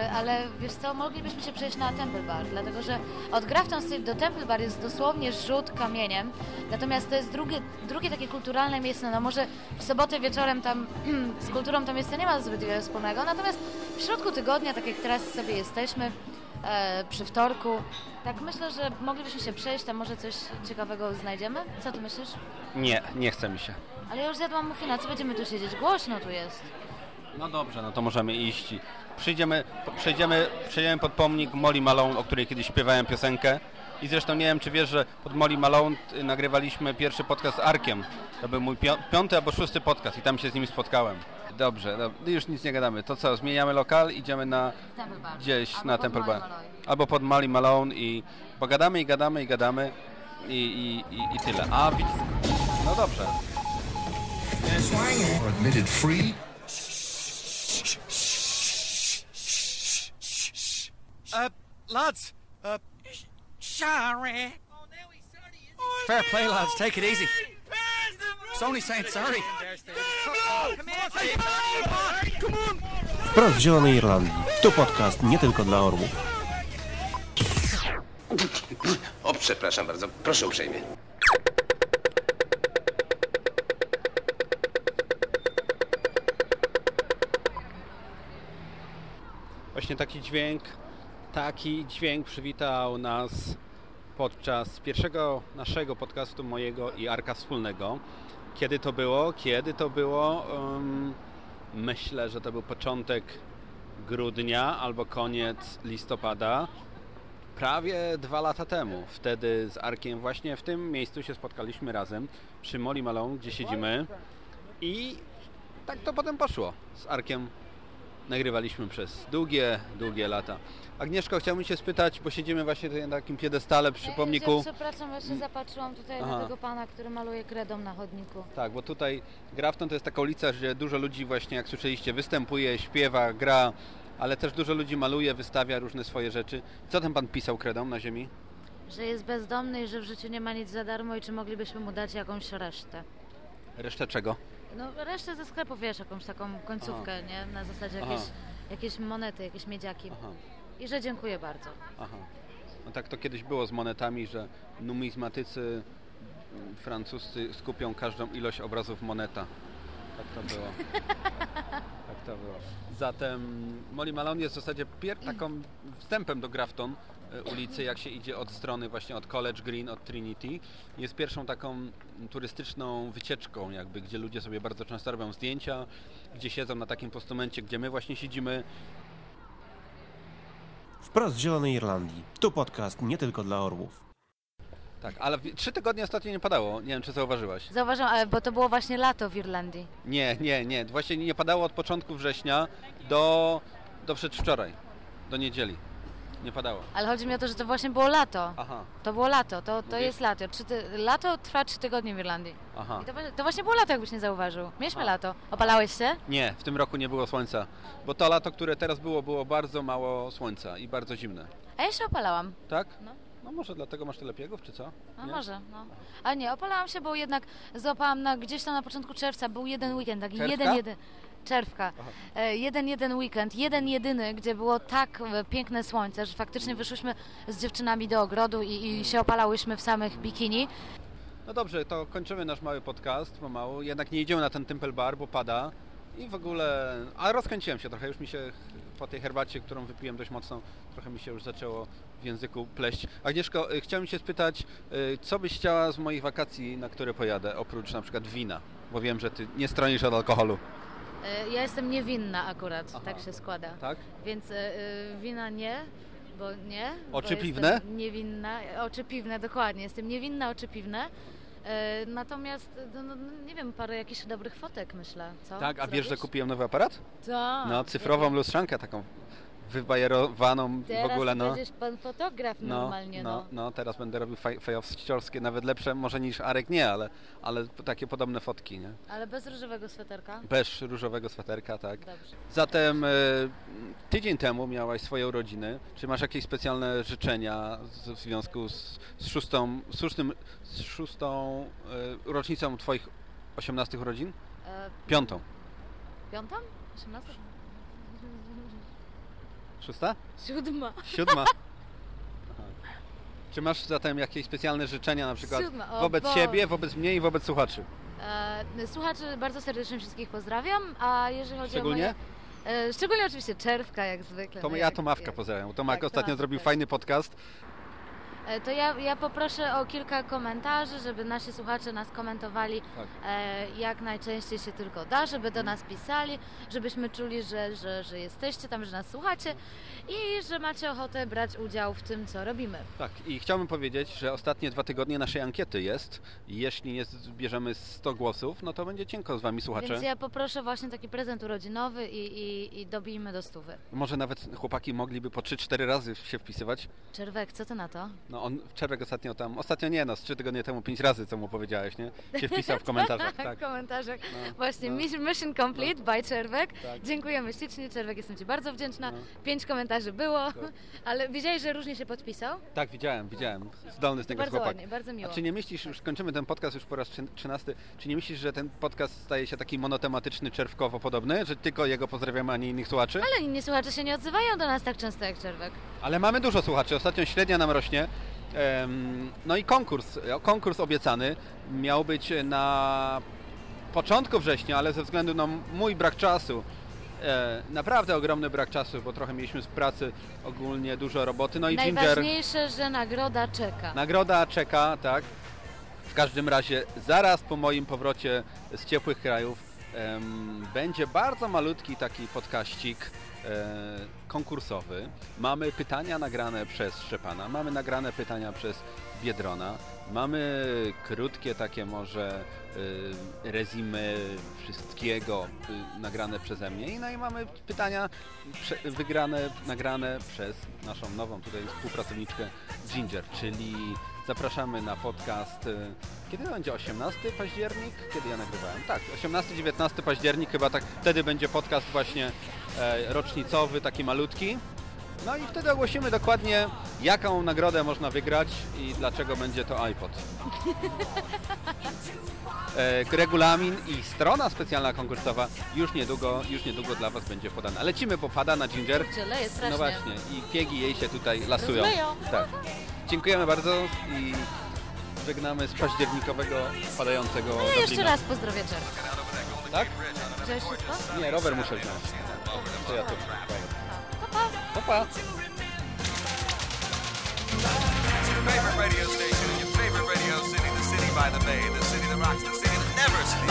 e, ale wiesz co, moglibyśmy się przejść na Temple Bar, dlatego że od Grafton Street do Temple Bar jest dosłownie rzut kamieniem, natomiast to jest drugie, drugie takie kulturalne miejsce, no może w sobotę wieczorem tam z kulturą to miejsce nie ma zbyt wiele wspólnego, natomiast w środku tygodnia, tak jak teraz sobie jesteśmy, e, przy wtorku, tak myślę, że moglibyśmy się przejść, tam może coś ciekawego znajdziemy? Co ty myślisz? Nie, nie chce mi się. Ale ja już zjadłam muffina, co będziemy tu siedzieć? Głośno tu jest. No dobrze, no to możemy iść. Przyjdziemy, przejdziemy, przejdziemy pod pomnik Molly Malone, o której kiedyś śpiewałem piosenkę. I zresztą nie wiem, czy wiesz, że pod Molly Malone y, nagrywaliśmy pierwszy podcast z Arkiem. To był mój piąty albo szósty podcast i tam się z nim spotkałem. Dobrze, no, już nic nie gadamy. To co, zmieniamy lokal, idziemy na gdzieś Albo na Temple Bar. Albo pod Molly Malone i pogadamy i gadamy i gadamy i, i, i, i tyle. A. No dobrze. admitted free. Uh, lads, uh, sorry. Fair play, lads. Take it easy. It's only saying sorry. Wprost z Zielonej Irlandii. Tu podcast nie tylko dla orłów. O, przepraszam bardzo. Proszę uprzejmie. Właśnie taki dźwięk, taki dźwięk przywitał nas podczas pierwszego naszego podcastu mojego i Arka wspólnego. Kiedy to było? Kiedy to było? Ym, myślę, że to był początek grudnia albo koniec listopada. Prawie dwa lata temu. Wtedy z Arkiem właśnie w tym miejscu się spotkaliśmy razem przy Molly Malone, gdzie siedzimy. I tak to potem poszło. Z Arkiem nagrywaliśmy przez długie, długie lata. Agnieszko, chciałbym Cię spytać, bo siedzimy właśnie tutaj na takim piedestale przy pomniku. Ja przepraszam, ja się zapatrzyłam tutaj Aha. na tego pana, który maluje kredą na chodniku. Tak, bo tutaj Grafton to jest taka ulica, gdzie dużo ludzi właśnie, jak słyszeliście, występuje, śpiewa, gra, ale też dużo ludzi maluje, wystawia różne swoje rzeczy. Co ten pan pisał kredą na ziemi? Że jest bezdomny i że w życiu nie ma nic za darmo i czy moglibyśmy mu dać jakąś resztę. Resztę czego? No resztę ze sklepu, wiesz, jakąś taką końcówkę, nie? Na zasadzie Aha. jakieś, jakieś monety, jakieś miedziaki. I że dziękuję bardzo. Aha. No tak to kiedyś było z monetami, że numizmatycy francuscy skupią każdą ilość obrazów moneta. Tak to było. tak to było. Zatem Molly Malone jest w zasadzie pier- taką wstępem do Grafton ulicy, jak się idzie od strony właśnie od College Green, od Trinity. Jest pierwszą taką turystyczną wycieczką jakby, gdzie ludzie sobie bardzo często robią zdjęcia, gdzie siedzą na takim postumencie, gdzie my właśnie siedzimy. Wprost z Zielonej Irlandii. Tu podcast nie tylko dla orłów. Tak, ale trzy tygodnie ostatnio nie padało. Nie wiem, czy zauważyłaś. Zauważam, ale bo to było właśnie lato w Irlandii. Nie, nie, nie. Właśnie nie padało od początku września do, do przedwczoraj, do niedzieli. Nie padało. Ale chodzi mi o to, że to właśnie było lato. Aha. To było lato, to, to Mówisz? jest lato. Trzy ty... Lato trwa trzy tygodnie w Irlandii. Aha. I to, to właśnie było lato, jakbyś nie zauważył. Mieliśmy A. lato. Opalałeś się? Nie, w tym roku nie było słońca, bo to lato, które teraz było, było bardzo mało słońca i bardzo zimne. A ja się opalałam. Tak? No. No może dlatego masz tyle biegów, czy co? No Nie? może, no. Ale nie, opalałam się, bo jednak złapałam na, gdzieś tam na początku czerwca, był jeden weekend, taki Czerwka? jeden, jeden, czerwka, e, jeden, jeden weekend, jeden, jedyny, gdzie było tak e, piękne słońce, że faktycznie wyszłyśmy z dziewczynami do ogrodu i, i się opalałyśmy w samych bikini. No dobrze, to kończymy nasz mały podcast pomału. Jednak nie idziemy na ten Temple Bar, bo pada. I w ogóle... Ale rozkręciłem się trochę, już mi się po tej herbacie, którą wypiłem dość mocno, trochę mi się już zaczęło w języku pleść. Agnieszko, y, chciałem się spytać, y, co byś chciała z moich wakacji, na które pojadę, oprócz na przykład wina? Bo wiem, że ty nie stronisz od alkoholu. E, Ja jestem niewinna akurat, tak się składa. Tak? Więc e, e, wina nie, bo nie. bo Oczy jestem piwne? Niewinna, oczy piwne, dokładnie. Jestem niewinna, oczy piwne. Natomiast, no, no, no, nie wiem, parę jakichś dobrych fotek myślę, co? Tak, a wiesz, że Zrobisz? kupiłem nowy aparat? Tak. No, cyfrową lustrzankę taką wybajerowaną w Teraz ogóle, no. będziesz pan fotograf normalnie, no. no, no, teraz będę robił fajowsciorskie, nawet lepsze może niż Arek nie, ale, ale takie podobne fotki, nie? Ale bez różowego sweterka? Bez różowego sweterka, tak. Dobrze. Zatem e, tydzień temu miałaś swoje urodziny. Czy masz jakieś specjalne życzenia w związku z, z szóstą, z szóstym, z szóstą e, rocznicą Twoich 18 urodzin? E, Piątą. Piątą? 18? Szósta? Siódma. Siódma. Aha. Czy masz zatem jakieś specjalne życzenia na przykład Siódma, o wobec Boże. siebie, wobec mnie i wobec słuchaczy? E, słuchaczy bardzo serdecznie wszystkich pozdrawiam, a jeżeli chodzi Szczególnie? o moje... E, szczególnie oczywiście Czerwka, jak zwykle. To no ja jak- Tomawka jak- pozdrawiam. Tomak tak, ostatnio Tomasz, zrobił tak. fajny podcast. E, To ja, ja poproszę o kilka komentarzy, żeby nasi słuchacze nas komentowali Tak. e, jak najczęściej się tylko da, żeby do nas pisali, żebyśmy czuli, że, że, że jesteście tam, że nas słuchacie i że macie ochotę brać udział w tym, co robimy. Tak, i chciałbym powiedzieć, że ostatnie dwa tygodnie naszej ankiety jest. I Jeśli nie zbierzemy 100 głosów, no to będzie cienko z wami słuchacze. Więc ja poproszę właśnie taki prezent urodzinowy i, i, i dobijmy do stówy. Może nawet chłopaki mogliby po 3-4 razy się wpisywać. Czerwek, co ty na to? No on Czerwek ostatnio tam, ostatnio nie no, z 3 tygodnie temu 5 razy, co mu powiedziałeś, nie? Się wpisał w komentarzach, tak. w komentarzach. No, Właśnie, no. mission- complete by Czerwek. Tak. Dziękujemy ślicznie, Czerwek, jestem Ci bardzo wdzięczna. Pięć komentarzy było, ale wiedziałeś, że różnie się podpisał? Tak, widziałem, widziałem. Zdolny z niego Bardzo chłopak. ładnie, bardzo miło. A czy nie myślisz, już kończymy ten podcast już po raz trzy- 13, czy nie myślisz, że ten podcast staje się taki monotematyczny, czerwkowo podobny, że tylko jego pozdrawiamy, a nie innych słuchaczy? Ale inni słuchacze się nie odzywają do nas tak często jak Czerwek. Ale mamy dużo słuchaczy, ostatnio średnia nam rośnie. No i konkurs, konkurs obiecany miał być na początku września, ale ze względu na mój brak czasu, e, naprawdę ogromny brak czasu, bo trochę mieliśmy z pracy ogólnie dużo roboty, no i Ginger, Najważniejsze, że nagroda czeka. nagroda czeka, tak. W każdym razie zaraz po moim powrocie z ciepłych krajów będzie bardzo malutki taki podkaścik e, konkursowy. Mamy pytania nagrane przez Szczepana, mamy nagrane pytania przez Biedrona, mamy krótkie takie może y, resume wszystkiego y, nagrane przeze mnie i no i mamy pytania prze, wygrane, nagrane przez naszą nową tutaj współpracowniczkę Ginger, czyli zapraszamy na podcast y, kiedy to będzie 18 październik? Kiedy ja nagrywałem? Tak, 18-19 październik chyba tak wtedy będzie podcast właśnie e, rocznicowy, taki malutki. No i wtedy ogłosimy dokładnie, jaką nagrodę można wygrać i dlaczego będzie to iPod. E, regulamin i strona specjalna konkursowa już niedługo, już niedługo dla Was będzie podana. Lecimy, bo pada na Ginger. Kurczę, leje strasznie. No właśnie, i piegi jej się tutaj lasują. Rozleją. Tak. Dziękujemy bardzo i żegnamy z październikowego padającego No ja jeszcze Dublina. raz pozdrowię Czerwka. Tak? Wziąłeś wszystko? Nie, rower muszę wziąć. To ja to. Pa. Your favorite radio station in your favorite radio city, the city by the bay, the city that rocks, the city that never sleeps.